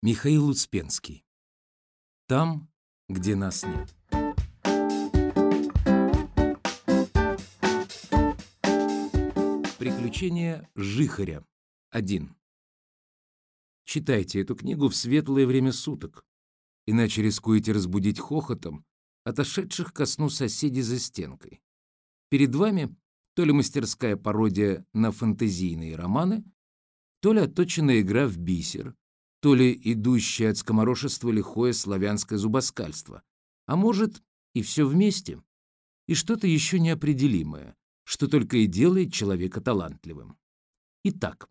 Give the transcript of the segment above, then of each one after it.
Михаил Успенский. Там, где нас нет. Приключения Жихаря. 1. Читайте эту книгу в светлое время суток, иначе рискуете разбудить хохотом отошедших ко сну соседей за стенкой. Перед вами то ли мастерская пародия на фэнтезийные романы, то ли отточенная игра в бисер, то ли идущее от скоморошества лихое славянское зубоскальство, а может и все вместе, и что-то еще неопределимое, что только и делает человека талантливым. Итак,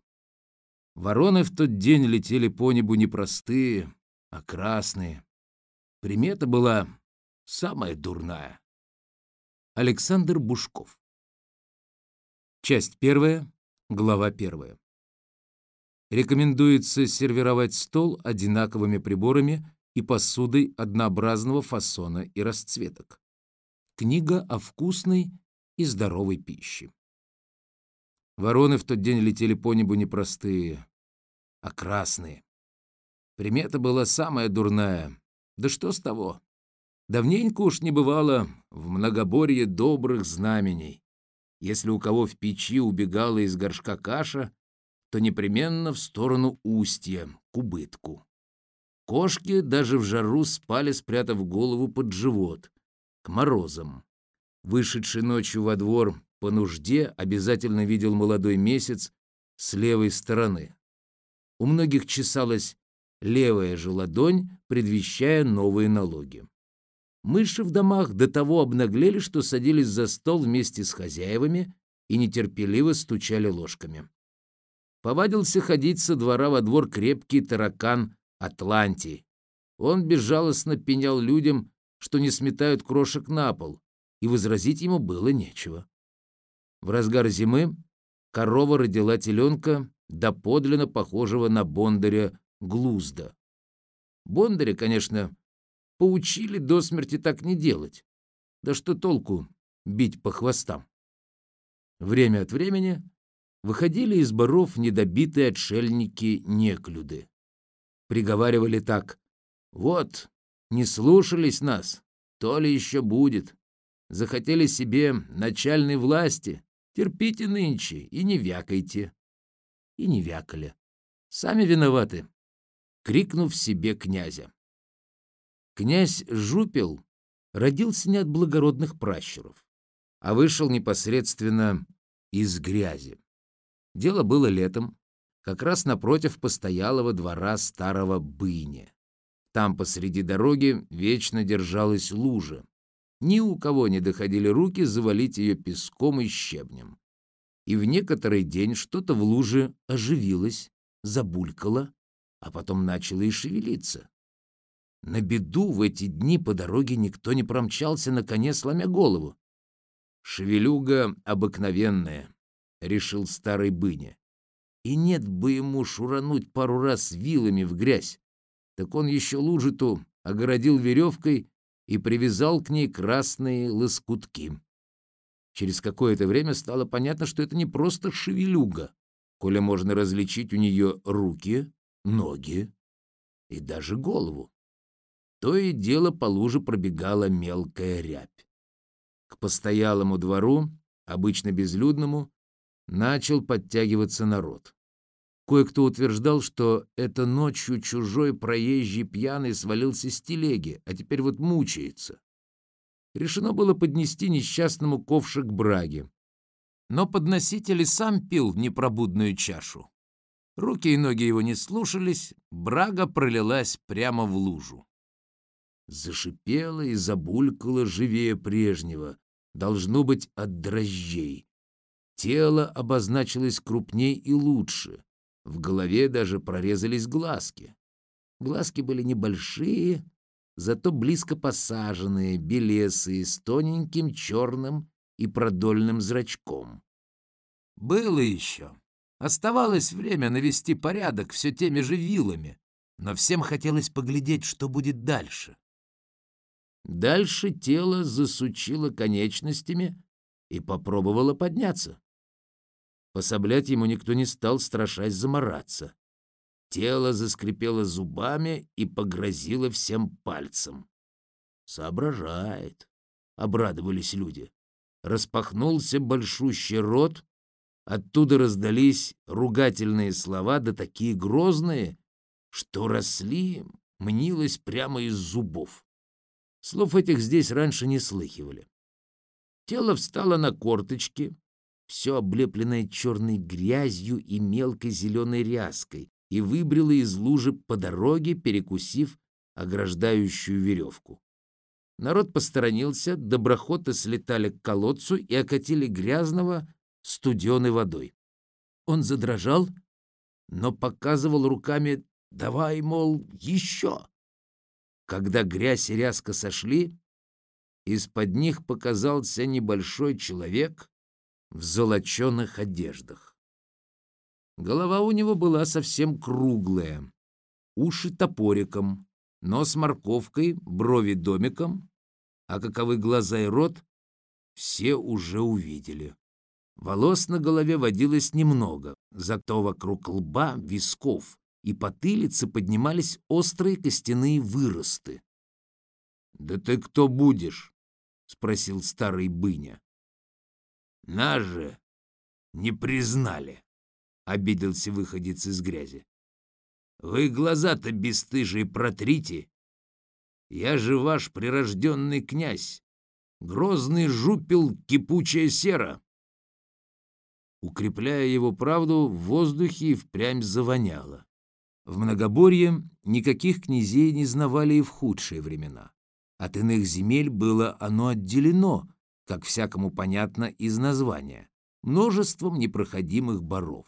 вороны в тот день летели по небу не простые, а красные. Примета была самая дурная. Александр Бушков. Часть первая, глава первая. Рекомендуется сервировать стол одинаковыми приборами и посудой однообразного фасона и расцветок. Книга о вкусной и здоровой пище. Вороны в тот день летели по небу не простые, а красные. Примета была самая дурная. Да что с того? Давненько уж не бывало в многоборье добрых знамений. Если у кого в печи убегала из горшка каша, то непременно в сторону устья, к убытку. Кошки даже в жару спали, спрятав голову под живот, к морозам. Вышедший ночью во двор по нужде обязательно видел молодой месяц с левой стороны. У многих чесалась левая же ладонь, предвещая новые налоги. Мыши в домах до того обнаглели, что садились за стол вместе с хозяевами и нетерпеливо стучали ложками повадился ходить со двора во двор крепкий таракан Атлантий. Он безжалостно пенял людям, что не сметают крошек на пол, и возразить ему было нечего. В разгар зимы корова родила теленка, доподлинно похожего на бондаря Глузда. Бондаря, конечно, поучили до смерти так не делать. Да что толку бить по хвостам? Время от времени выходили из боров недобитые отшельники-неклюды. Приговаривали так «Вот, не слушались нас, то ли еще будет. Захотели себе начальной власти, терпите нынче и не вякайте». И не вякали. Сами виноваты, крикнув себе князя. Князь Жупел родился не от благородных пращуров, а вышел непосредственно из грязи. Дело было летом, как раз напротив постоялого двора старого быни. Там посреди дороги вечно держалась лужа. Ни у кого не доходили руки завалить ее песком и щебнем. И в некоторый день что-то в луже оживилось, забулькало, а потом начало и шевелиться. На беду в эти дни по дороге никто не промчался на коне, сломя голову. Шевелюга обыкновенная, — решил старый быня. И нет бы ему шурануть пару раз вилами в грязь. Так он еще лужу-то огородил веревкой и привязал к ней красные лоскутки. Через какое-то время стало понятно, что это не просто шевелюга, коли можно различить у нее руки, ноги и даже голову. То и дело по луже пробегала мелкая рябь. К постоялому двору, обычно безлюдному, начал подтягиваться народ. Кое-кто утверждал, что это ночью чужой проезжий пьяный свалился с телеги, а теперь вот мучается. Решено было поднести несчастному ковшик браги. Но подноситель и сам пил непробудную чашу. Руки и ноги его не слушались, брага пролилась прямо в лужу. Зашипела и забулькала живее прежнего, должно быть от дрожжей. Тело обозначилось крупней и лучше. В голове даже прорезались глазки. Глазки были небольшие, зато близко посаженные, белесые, с тоненьким черным и продольным зрачком. Было еще. Оставалось время навести порядок все теми же вилами, но всем хотелось поглядеть, что будет дальше. Дальше тело засучило конечностями и попробовало подняться. Пособлять ему никто не стал, страшась замораться. Тело заскрипело зубами и погрозило всем пальцем. «Соображает», — обрадовались люди. Распахнулся большущий рот, оттуда раздались ругательные слова, да такие грозные, что росли, мнилось прямо из зубов. Слов этих здесь раньше не слыхивали. Тело встало на корточки, все облепленное черной грязью и мелкой зеленой ряской, и выбрело из лужи по дороге, перекусив ограждающую веревку. Народ посторонился, доброхоты слетали к колодцу и окатили грязного студеной водой. Он задрожал, но показывал руками «давай, мол, еще». Когда грязь и ряска сошли, из-под них показался небольшой человек в золоченых одеждах. Голова у него была совсем круглая, уши топориком, нос морковкой, брови домиком, а каковы глаза и рот, все уже увидели. Волос на голове водилось немного, зато вокруг лба, висков и потылицы поднимались острые костяные выросты. — Да ты кто будешь? — спросил старый быня. — Нас же не признали обиделся выходец из грязи. Вы глаза-то бесстыжие протрите. Я же ваш прирожденный князь, грозный жупел кипучая сера. Укрепляя его правду, в воздухе и впрямь завоняло. В Многоборье никаких князей не знавали и в худшие времена. От иных земель было оно отделено, как всякому понятно из названия, множеством непроходимых боров.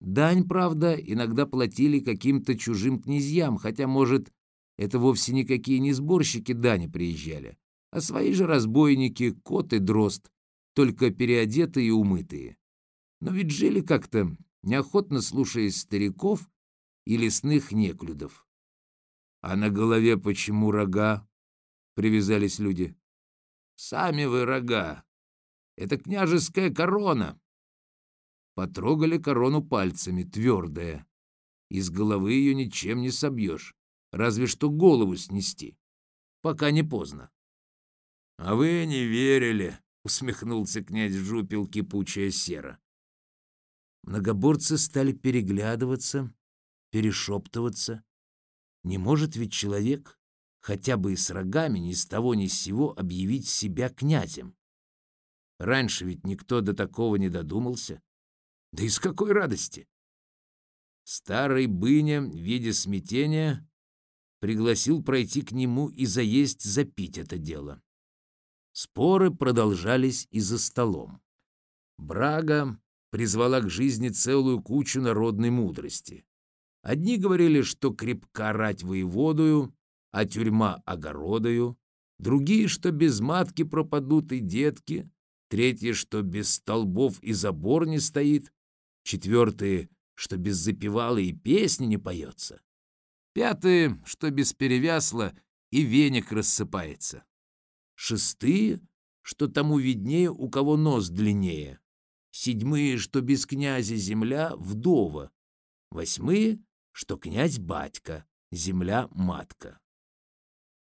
Дань, правда, иногда платили каким-то чужим князьям, хотя, может, это вовсе никакие не сборщики дани приезжали, а свои же разбойники, кот и дрозд, только переодетые и умытые. Но ведь жили как-то, неохотно слушаясь стариков и лесных неклюдов. А на голове почему рога? Привязались люди. Сами вы рога. Это княжеская корона, Потрогали корону пальцами, твердая. Из головы ее ничем не собьешь, разве что голову снести. Пока не поздно. — А вы не верили, — усмехнулся князь Жупил кипучая сера. Многоборцы стали переглядываться, перешептываться. Не может ведь человек, хотя бы и с рогами, ни с того ни с сего объявить себя князем. Раньше ведь никто до такого не додумался. Да из какой радости! Старый быня, видя смятения, пригласил пройти к нему и заесть запить это дело. Споры продолжались и за столом. Брага призвала к жизни целую кучу народной мудрости. Одни говорили, что крепка рать воеводою, а тюрьма огородою, другие, что без матки пропадут и детки, третьи, что без столбов и забор не стоит, четвертые, что без запевала и песни не поется, пятые, что без перевясла и веник рассыпается, шестые, что тому виднее, у кого нос длиннее, седьмые, что без князя земля вдова, восьмые, что князь батька, земля матка.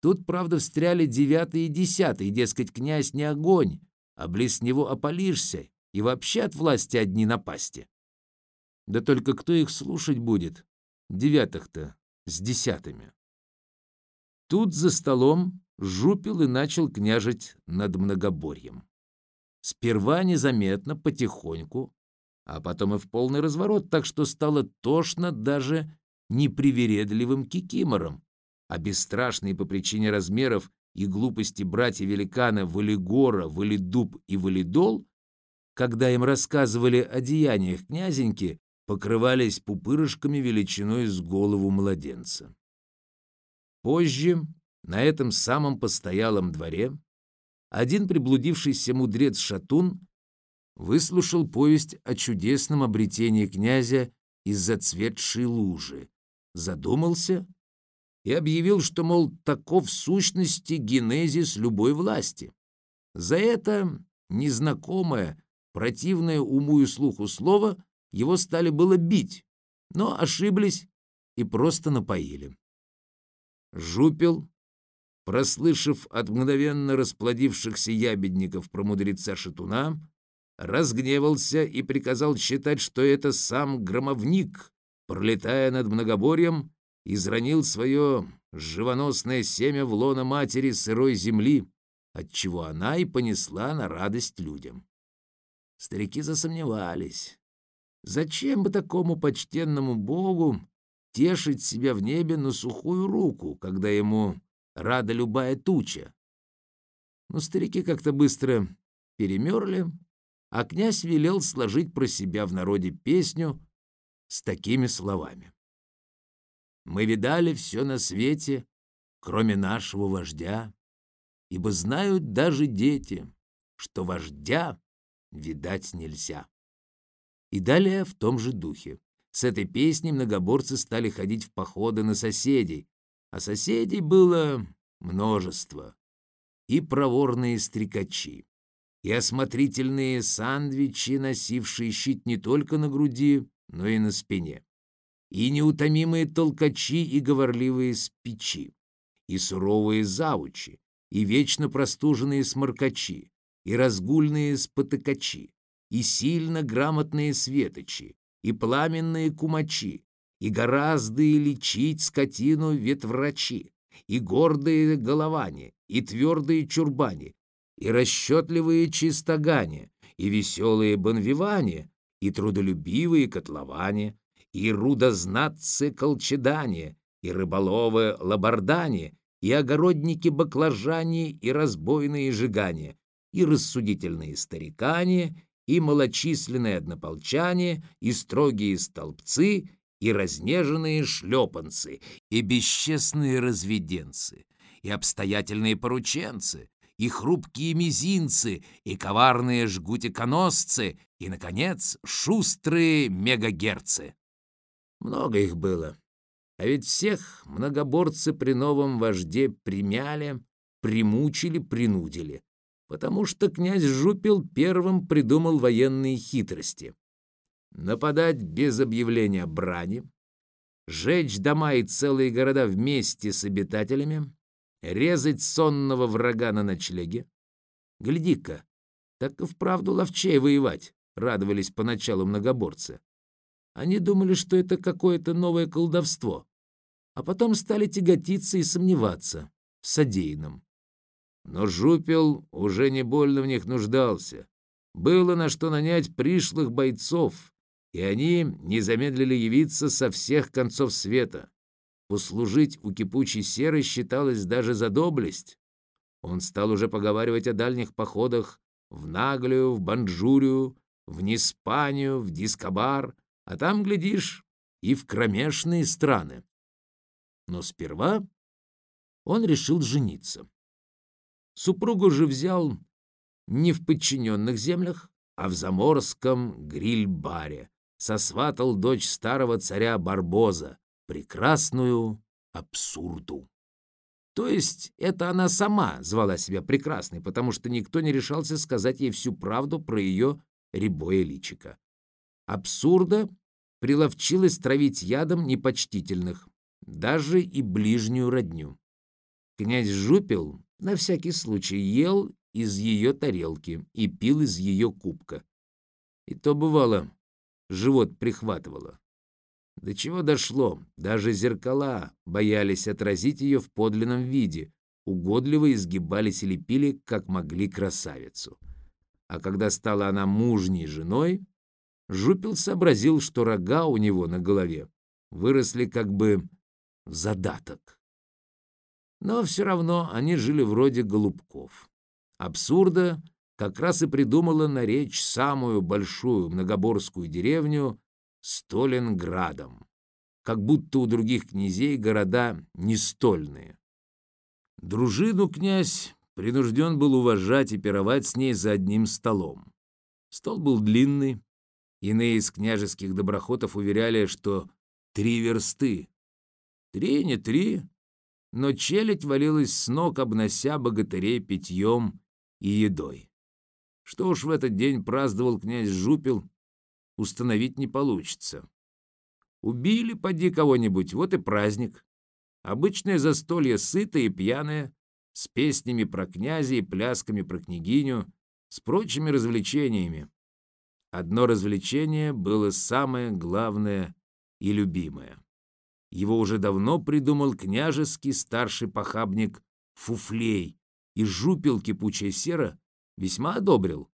Тут, правда, встряли девятый и десятый, дескать, князь не огонь, а близ него опалишься, и вообще от власти одни напасти. Да только кто их слушать будет? Девятых-то с десятыми. Тут за столом жупил и начал княжить над многоборьем. Сперва незаметно, потихоньку, а потом и в полный разворот, так что стало тошно даже непривередливым кикимором, а бесстрашные по причине размеров и глупости братья-великана Валигора, Валидуб и Валидол, когда им рассказывали о деяниях князеньки, покрывались пупырышками величиной с голову младенца. Позже на этом самом постоялом дворе один приблудившийся мудрец-шатун выслушал повесть о чудесном обретении князя из зацветшей лужи, задумался и объявил, что, мол, таков в сущности генезис любой власти. За это незнакомое, противное уму и слуху слово его стали было бить, но ошиблись и просто напоили. Жупел, прослышав от мгновенно расплодившихся ябедников про мудреца Шатуна, разгневался и приказал считать, что это сам громовник, пролетая над многоборьем, изранил свое живоносное семя в лоно матери сырой земли, отчего она и понесла на радость людям. Старики засомневались. Зачем бы такому почтенному богу тешить себя в небе на сухую руку, когда ему рада любая туча? Но старики как-то быстро перемерли, а князь велел сложить про себя в народе песню с такими словами. «Мы видали все на свете, кроме нашего вождя, ибо знают даже дети, что вождя видать нельзя». И далее в том же духе. С этой песней многоборцы стали ходить в походы на соседей, а соседей было множество. И проворные стрекачи, и осмотрительные сандвичи, носившие щит не только на груди, но и на спине, и неутомимые толкачи и говорливые спичи, и суровые заучи, и вечно простуженные сморкачи, и разгульные спотыкачи, и сильно грамотные светочи, и пламенные кумачи, и гораздо лечить скотину ветврачи, и гордые головани, и твердые чурбани, и расчетливые чистогане, и веселые бонвиване, и трудолюбивые котловане, и рудознатцы колчедане, и рыболовы лабардане, и огородники баклажане, и разбойные жигане, и рассудительные старикане, и малочисленные однополчане, и строгие столбцы, и разнеженные шлепанцы, и бесчестные разведенцы, и обстоятельные порученцы, и хрупкие мизинцы, и коварные жгутиконосцы, и, наконец, шустрые мегагерцы. Много их было. А ведь всех многоборцы при новом вожде примяли, примучили, принудили. Потому что князь Жупил первым придумал военные хитрости. Нападать без объявления брани, жечь дома и целые города вместе с обитателями, резать сонного врага на ночлеге. Гляди-ка, так и вправду ловчей воевать, радовались поначалу многоборцы. Они думали, что это какое-то новое колдовство, а потом стали тяготиться и сомневаться в содеянном. Но Жупел уже не больно в них нуждался. Было на что нанять пришлых бойцов, и они не замедлили явиться со всех концов света. Послужить у кипучей серы считалось даже за доблесть. Он стал уже поговаривать о дальних походах в Наглию, в Банджурию, в Ниспанию, в Дискабар, а там, глядишь, и в кромешные страны. Но сперва он решил жениться. Супругу же взял не в подчиненных землях, а в заморском гриль-баре. Сосватал дочь старого царя Барбоза, прекрасную абсурду. То есть это она сама звала себя прекрасной, потому что никто не решался сказать ей всю правду про ее рябое личико. Абсурда приловчилась травить ядом непочтительных, даже и ближнюю родню. Князь Жупил на всякий случай ел из ее тарелки и пил из ее кубка. И то бывало, живот прихватывало. До чего дошло, даже зеркала боялись отразить ее в подлинном виде, угодливо изгибались и лепили, как могли красавицу. А когда стала она мужней женой, Жупил сообразил, что рога у него на голове выросли как бы в задаток. Но все равно они жили вроде голубков. Абсурда как раз и придумала наречь самую большую многоборскую деревню Сталинградом, как будто у других князей города не стольные. Дружину князь принужден был уважать и пировать с ней за одним столом. Стол был длинный, иные из княжеских доброхотов уверяли, что три версты. Три, не три, но челядь валилась с ног, обнося богатырей питьем и едой. Что уж в этот день праздновал князь Жупил, установить не получится. Убили, поди, кого-нибудь, вот и праздник. Обычное застолье сытое и пьяное, с песнями про князя и плясками про княгиню, с прочими развлечениями. Одно развлечение было самое главное и любимое. Его уже давно придумал княжеский старший похабник Фуфлей, и жупил кипучая сера весьма одобрил.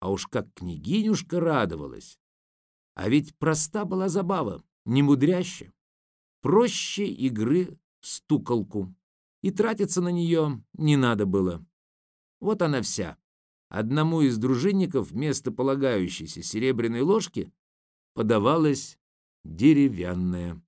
А уж как княгинюшка радовалась. А ведь проста была забава, не мудряще. Проще игры в стуколку. И тратиться на нее не надо было. Вот она вся. Одному из дружинников вместо полагающейся серебряной ложки подавалась деревянная.